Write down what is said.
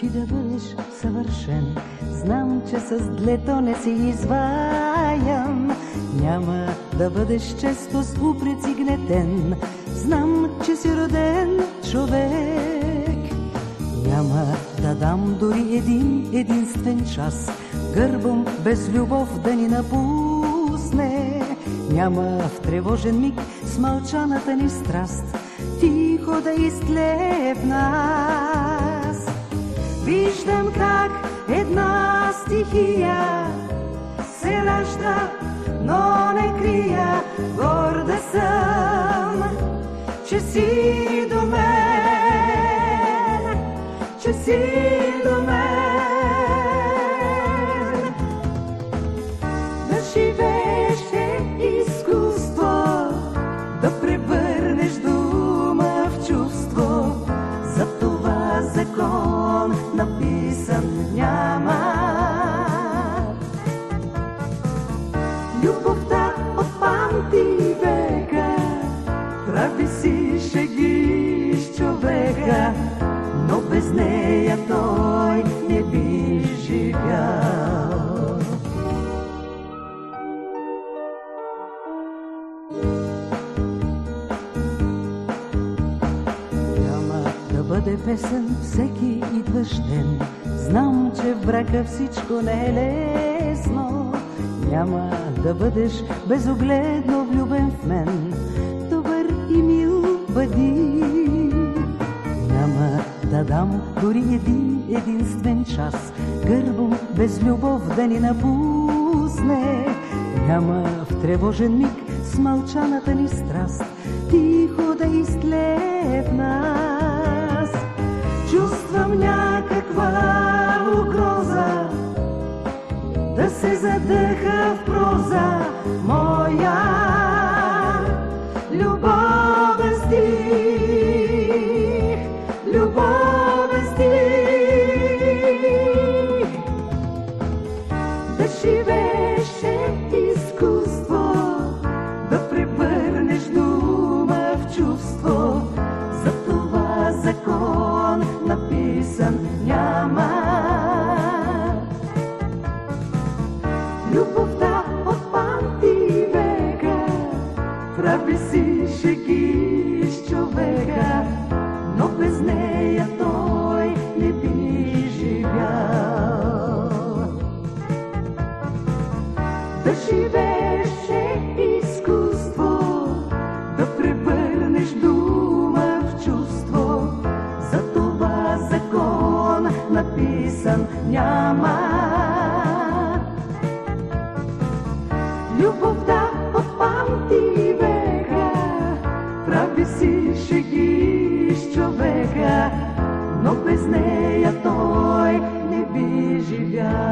ти да бъдеш съвършен. Знам, че с длето не си изваям. Няма да бъдеш често с упреци гнетен. Знам, че си роден човек. Няма да дам дори един единствен час. Гърбом без любов да ни напусне. Няма в тревожен миг с мълчаната ни страст. Тихо да изтлепна. Виждам как една стихия се ражда, но не крия. Горда съм, че си до мен, че си написан няма. Любовта от памти века прави си шеги с човека, но без нея той не би живял. Няма да бъде песен всеки идващ ден. Знам, че в брака всичко не е лесно. Няма да бъдеш безогледно влюбен в мен. Добър и мил бъди. Няма да дам дори един единствен час. Гърбом без любов да ни напусне. Няма в тревожен миг с мълчаната ни страст. Тихо да изтле да се задъха в проза моя. Любовен ти човека, но без нея той не би. Да живееш е изкуство, да превърнеш дума в чувство, за това закон написан няма. Любовта visisce čoveka, no bez neja toj ne bi živjela.